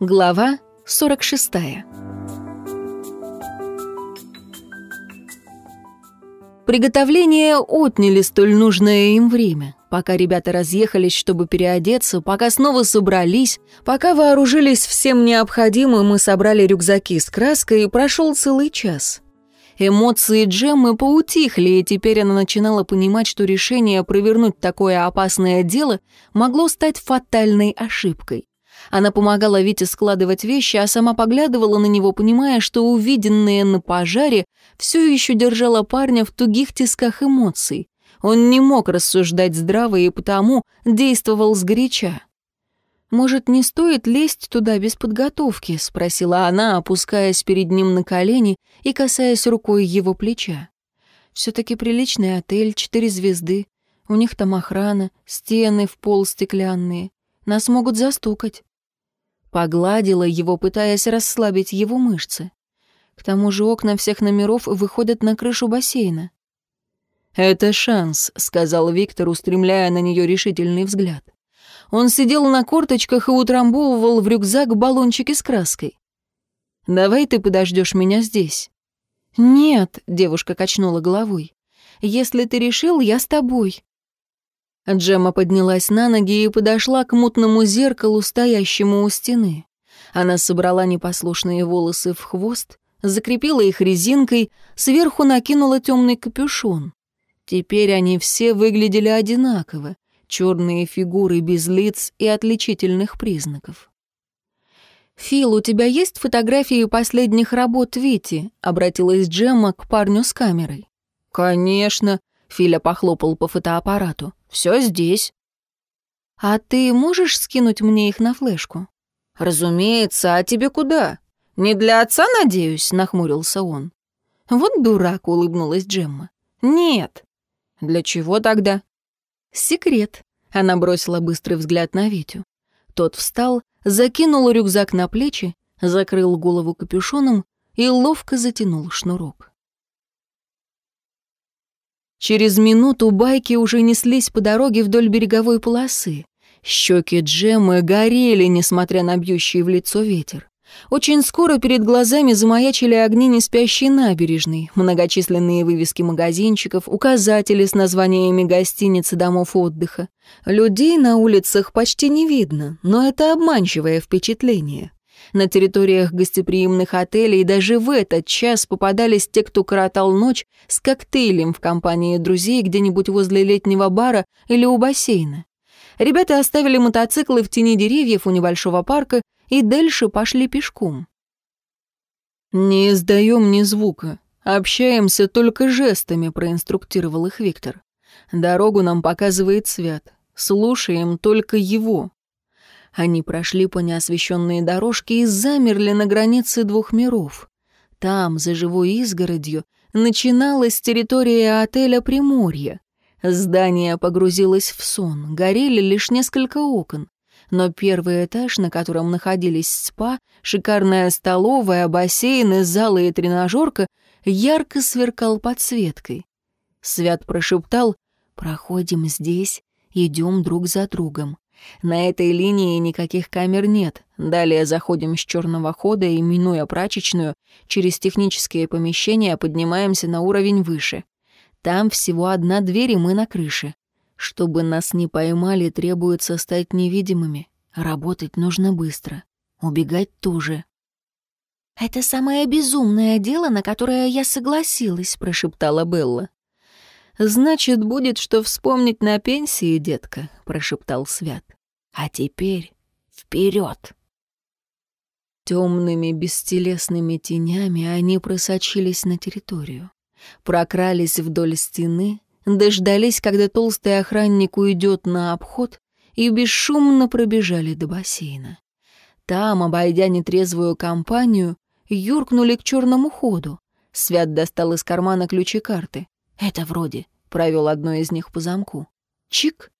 Глава 46 Приготовления отняли столь нужное им время. Пока ребята разъехались, чтобы переодеться, пока снова собрались, пока вооружились всем необходимым и собрали рюкзаки с краской, прошел целый час. Эмоции Джеммы поутихли, и теперь она начинала понимать, что решение провернуть такое опасное дело могло стать фатальной ошибкой. Она помогала Вите складывать вещи, а сама поглядывала на него, понимая, что увиденное на пожаре все еще держало парня в тугих тисках эмоций. Он не мог рассуждать здраво и потому действовал сгоряча. «Может, не стоит лезть туда без подготовки?» — спросила она, опускаясь перед ним на колени и касаясь рукой его плеча. «Все-таки приличный отель, четыре звезды. У них там охрана, стены в пол стеклянные. Нас могут застукать». Погладила его, пытаясь расслабить его мышцы. К тому же окна всех номеров выходят на крышу бассейна. «Это шанс», — сказал Виктор, устремляя на нее решительный взгляд. Он сидел на корточках и утрамбовывал в рюкзак баллончики с краской. «Давай ты подождешь меня здесь». «Нет», — девушка качнула головой. «Если ты решил, я с тобой». Джема поднялась на ноги и подошла к мутному зеркалу, стоящему у стены. Она собрала непослушные волосы в хвост, закрепила их резинкой, сверху накинула темный капюшон. Теперь они все выглядели одинаково, черные фигуры без лиц и отличительных признаков. «Фил, у тебя есть фотографии последних работ Вити?» — обратилась Джемма к парню с камерой. «Конечно», — Филя похлопал по фотоаппарату. «Все здесь». «А ты можешь скинуть мне их на флешку?» «Разумеется, а тебе куда? Не для отца, надеюсь?» — нахмурился он. «Вот дурак», — улыбнулась Джемма. «Нет». «Для чего тогда?» «Секрет», — она бросила быстрый взгляд на Витю. Тот встал, закинул рюкзак на плечи, закрыл голову капюшоном и ловко затянул шнурок. Через минуту байки уже неслись по дороге вдоль береговой полосы. Щеки Джеммы горели, несмотря на бьющий в лицо ветер. Очень скоро перед глазами замаячили огни неспящей набережной, многочисленные вывески магазинчиков, указатели с названиями гостиниц и домов отдыха. Людей на улицах почти не видно, но это обманчивое впечатление. На территориях гостеприимных отелей даже в этот час попадались те, кто коротал ночь с коктейлем в компании друзей где-нибудь возле летнего бара или у бассейна. Ребята оставили мотоциклы в тени деревьев у небольшого парка и дальше пошли пешком. «Не издаем ни звука, общаемся только жестами», — проинструктировал их Виктор. «Дорогу нам показывает Свят. Слушаем только его». Они прошли по неосвещенной дорожке и замерли на границе двух миров. Там, за живой изгородью, начиналась территория отеля «Приморье». Здание погрузилось в сон, горели лишь несколько окон но первый этаж, на котором находились спа, шикарная столовая, бассейн, залы и тренажерка, ярко сверкал подсветкой. Свят прошептал «Проходим здесь, идем друг за другом. На этой линии никаких камер нет. Далее заходим с черного хода и, минуя прачечную, через технические помещения поднимаемся на уровень выше. Там всего одна дверь, и мы на крыше. Чтобы нас не поймали, требуется стать невидимыми. Работать нужно быстро. Убегать тоже. «Это самое безумное дело, на которое я согласилась», — прошептала Белла. «Значит, будет что вспомнить на пенсии, детка», — прошептал Свят. «А теперь вперед!» Темными бестелесными тенями они просочились на территорию. Прокрались вдоль стены, дождались, когда толстый охранник уйдет на обход, и бесшумно пробежали до бассейна. Там, обойдя нетрезвую компанию, юркнули к черному ходу. Свят достал из кармана ключи карты. «Это вроде», — провел одно из них по замку. Чик!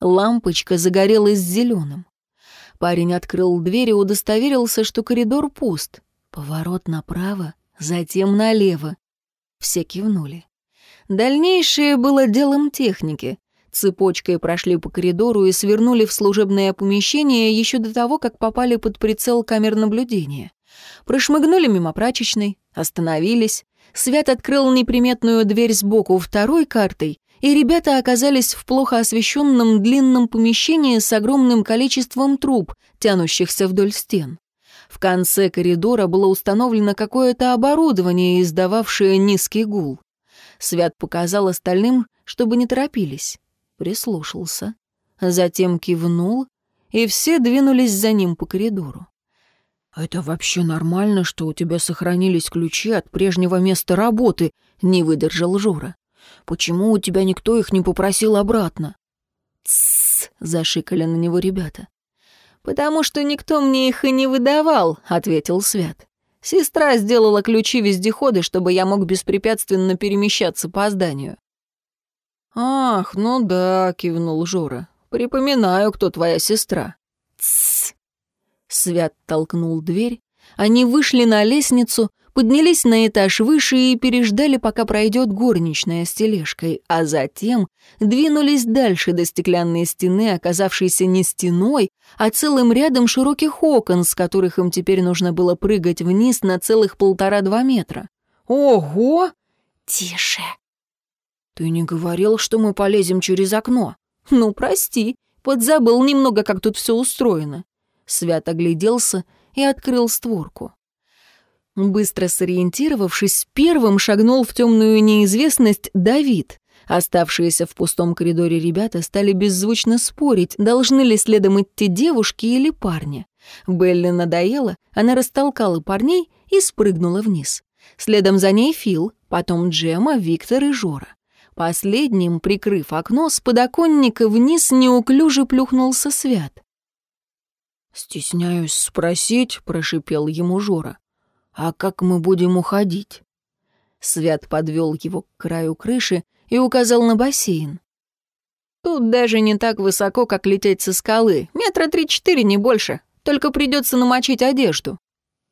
Лампочка загорелась зеленым. Парень открыл дверь и удостоверился, что коридор пуст. Поворот направо, затем налево. Все кивнули. Дальнейшее было делом техники. Цепочкой прошли по коридору и свернули в служебное помещение еще до того, как попали под прицел камер наблюдения. Прошмыгнули мимо прачечной, остановились. Свят открыл неприметную дверь сбоку второй картой, и ребята оказались в плохо освещенном длинном помещении с огромным количеством труб, тянущихся вдоль стен. В конце коридора было установлено какое-то оборудование, издававшее низкий гул. Свят показал остальным, чтобы не торопились прислушался, затем кивнул, и все двинулись за ним по коридору. «Это вообще нормально, что у тебя сохранились ключи от прежнего места работы?» — не выдержал Жора. «Почему у тебя никто их не попросил обратно?» «Тссс!» — зашикали на него ребята. «Потому что никто мне их и не выдавал», — ответил Свят. «Сестра сделала ключи вездехода, чтобы я мог беспрепятственно перемещаться по зданию. «Ах, ну да», — кивнул Жора. «Припоминаю, кто твоя сестра». «Тссс». Свят толкнул дверь. Они вышли на лестницу, поднялись на этаж выше и переждали, пока пройдет горничная с тележкой, а затем двинулись дальше до стеклянной стены, оказавшейся не стеной, а целым рядом широких окон, с которых им теперь нужно было прыгать вниз на целых полтора-два метра. «Ого!» «Тише!» «Ты не говорил, что мы полезем через окно?» «Ну, прости, подзабыл немного, как тут все устроено». Свят огляделся и открыл створку. Быстро сориентировавшись, первым шагнул в темную неизвестность Давид. Оставшиеся в пустом коридоре ребята стали беззвучно спорить, должны ли следом идти девушки или парни. Белли надоело, она растолкала парней и спрыгнула вниз. Следом за ней Фил, потом Джема, Виктор и Жора. Последним, прикрыв окно, с подоконника вниз неуклюже плюхнулся Свят. «Стесняюсь спросить», — прошипел ему Жора, «а как мы будем уходить?» Свят подвел его к краю крыши и указал на бассейн. «Тут даже не так высоко, как лететь со скалы. Метра три-четыре, не больше. Только придется намочить одежду».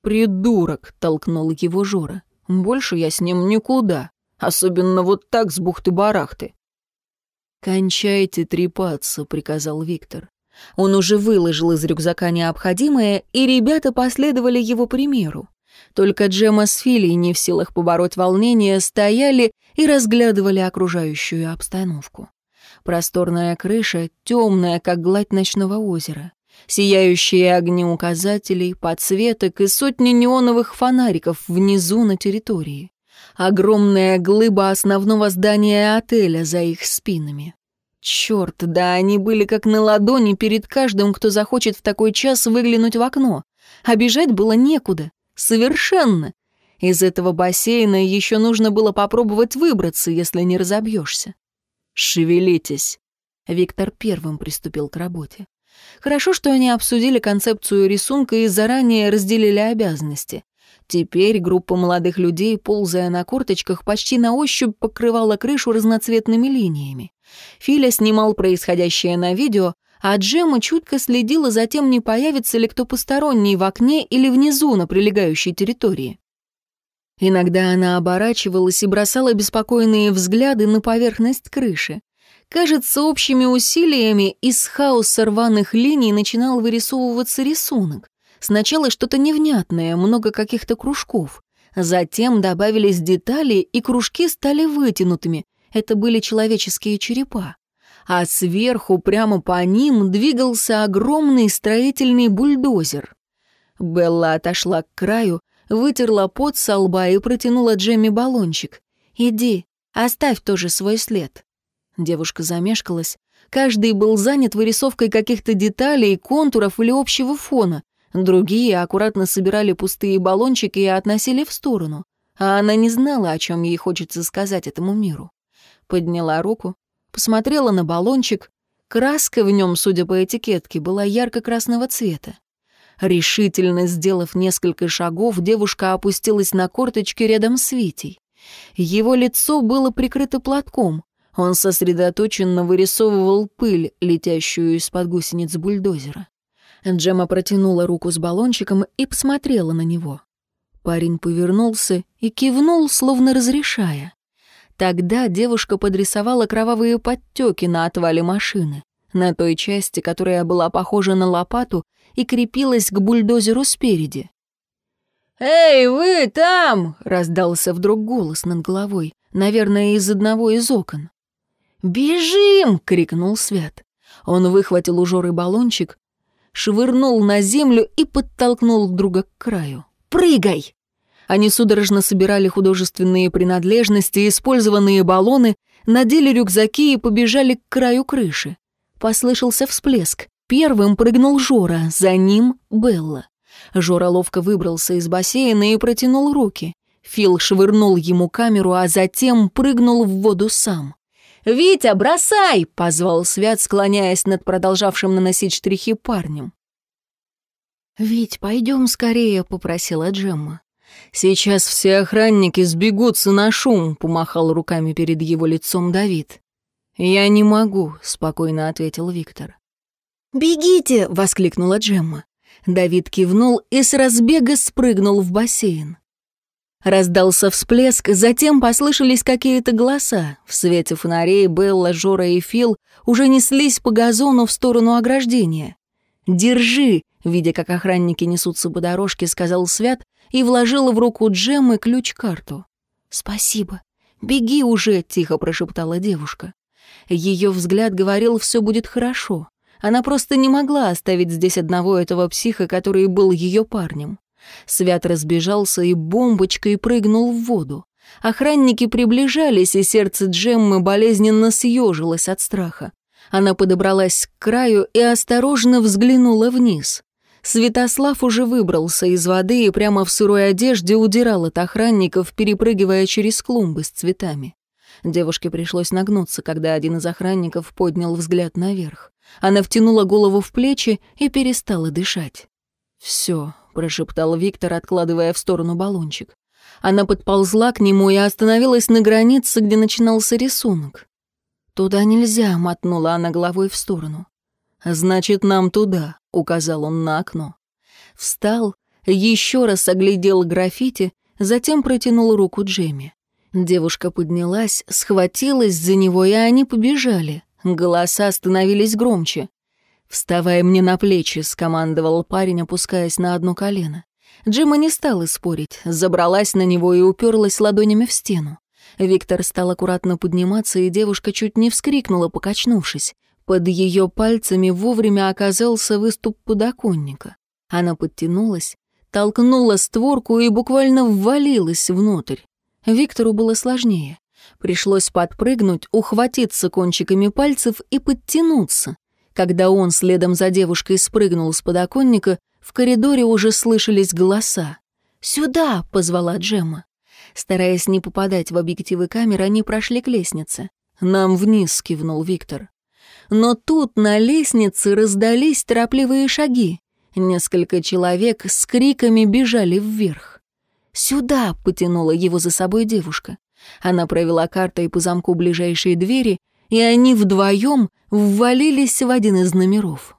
«Придурок», — толкнул его Жора. «Больше я с ним никуда». Особенно вот так с бухты-барахты. «Кончайте трепаться», — приказал Виктор. Он уже выложил из рюкзака необходимое, и ребята последовали его примеру. Только Джема с Филей, не в силах побороть волнение, стояли и разглядывали окружающую обстановку. Просторная крыша, темная, как гладь ночного озера. Сияющие огни указателей, подсветок и сотни неоновых фонариков внизу на территории огромная глыба основного здания отеля за их спинами. Черт, да они были как на ладони перед каждым, кто захочет в такой час выглянуть в окно. А бежать было некуда. Совершенно. Из этого бассейна еще нужно было попробовать выбраться, если не разобьешься. «Шевелитесь!» Виктор первым приступил к работе. Хорошо, что они обсудили концепцию рисунка и заранее разделили обязанности. Теперь группа молодых людей, ползая на корточках, почти на ощупь покрывала крышу разноцветными линиями. Филя снимал происходящее на видео, а Джема чутко следила за тем, не появится ли кто посторонний в окне или внизу на прилегающей территории. Иногда она оборачивалась и бросала беспокойные взгляды на поверхность крыши. Кажется, общими усилиями из хаоса рваных линий начинал вырисовываться рисунок. Сначала что-то невнятное, много каких-то кружков. Затем добавились детали, и кружки стали вытянутыми. Это были человеческие черепа. А сверху, прямо по ним, двигался огромный строительный бульдозер. Белла отошла к краю, вытерла пот со лба и протянула Джемми баллончик. «Иди, оставь тоже свой след». Девушка замешкалась. Каждый был занят вырисовкой каких-то деталей, контуров или общего фона. Другие аккуратно собирали пустые баллончики и относили в сторону. А она не знала, о чем ей хочется сказать этому миру. Подняла руку, посмотрела на баллончик. Краска в нем, судя по этикетке, была ярко-красного цвета. Решительно сделав несколько шагов, девушка опустилась на корточки рядом с Витей. Его лицо было прикрыто платком. Он сосредоточенно вырисовывал пыль, летящую из-под гусениц бульдозера. Джема протянула руку с баллончиком и посмотрела на него. Парень повернулся и кивнул, словно разрешая. Тогда девушка подрисовала кровавые подтеки на отвале машины, на той части, которая была похожа на лопату и крепилась к бульдозеру спереди. «Эй, вы там!» — раздался вдруг голос над головой, наверное, из одного из окон. «Бежим!» — крикнул Свят. Он выхватил у Жоры баллончик, швырнул на землю и подтолкнул друга к краю. «Прыгай!» Они судорожно собирали художественные принадлежности, использованные баллоны, надели рюкзаки и побежали к краю крыши. Послышался всплеск. Первым прыгнул Жора, за ним Белла. Жора ловко выбрался из бассейна и протянул руки. Фил швырнул ему камеру, а затем прыгнул в воду сам. «Витя, бросай!» — позвал Свят, склоняясь над продолжавшим наносить штрихи парнем. «Вить, пойдем скорее», — попросила Джемма. «Сейчас все охранники сбегутся на шум», — помахал руками перед его лицом Давид. «Я не могу», — спокойно ответил Виктор. «Бегите!» — воскликнула Джемма. Давид кивнул и с разбега спрыгнул в бассейн. Раздался всплеск, затем послышались какие-то голоса. В свете фонарей Белла, Жора и Фил уже неслись по газону в сторону ограждения. «Держи!» — видя, как охранники несутся по дорожке, сказал Свят и вложил в руку Джеммы ключ-карту. «Спасибо. Беги уже!» — тихо прошептала девушка. Ее взгляд говорил, все будет хорошо. Она просто не могла оставить здесь одного этого психа, который был ее парнем. Свят разбежался и бомбочкой прыгнул в воду. Охранники приближались, и сердце Джеммы болезненно съежилось от страха. Она подобралась к краю и осторожно взглянула вниз. Святослав уже выбрался из воды и прямо в сырой одежде удирал от охранников, перепрыгивая через клумбы с цветами. Девушке пришлось нагнуться, когда один из охранников поднял взгляд наверх. Она втянула голову в плечи и перестала дышать. «Все», — прошептал Виктор, откладывая в сторону баллончик. Она подползла к нему и остановилась на границе, где начинался рисунок. «Туда нельзя», — мотнула она головой в сторону. «Значит, нам туда», — указал он на окно. Встал, еще раз оглядел граффити, затем протянул руку Джемми. Девушка поднялась, схватилась за него, и они побежали. Голоса становились громче. «Вставай мне на плечи», — скомандовал парень, опускаясь на одно колено. Джима не стала спорить, забралась на него и уперлась ладонями в стену. Виктор стал аккуратно подниматься, и девушка чуть не вскрикнула, покачнувшись. Под ее пальцами вовремя оказался выступ подоконника. Она подтянулась, толкнула створку и буквально ввалилась внутрь. Виктору было сложнее. Пришлось подпрыгнуть, ухватиться кончиками пальцев и подтянуться. Когда он следом за девушкой спрыгнул с подоконника, в коридоре уже слышались голоса. «Сюда!» — позвала Джемма. Стараясь не попадать в объективы камер, они прошли к лестнице. «Нам вниз», — кивнул Виктор. Но тут на лестнице раздались торопливые шаги. Несколько человек с криками бежали вверх. «Сюда!» — потянула его за собой девушка. Она провела картой по замку ближайшей двери, и они вдвоем ввалились в один из номеров.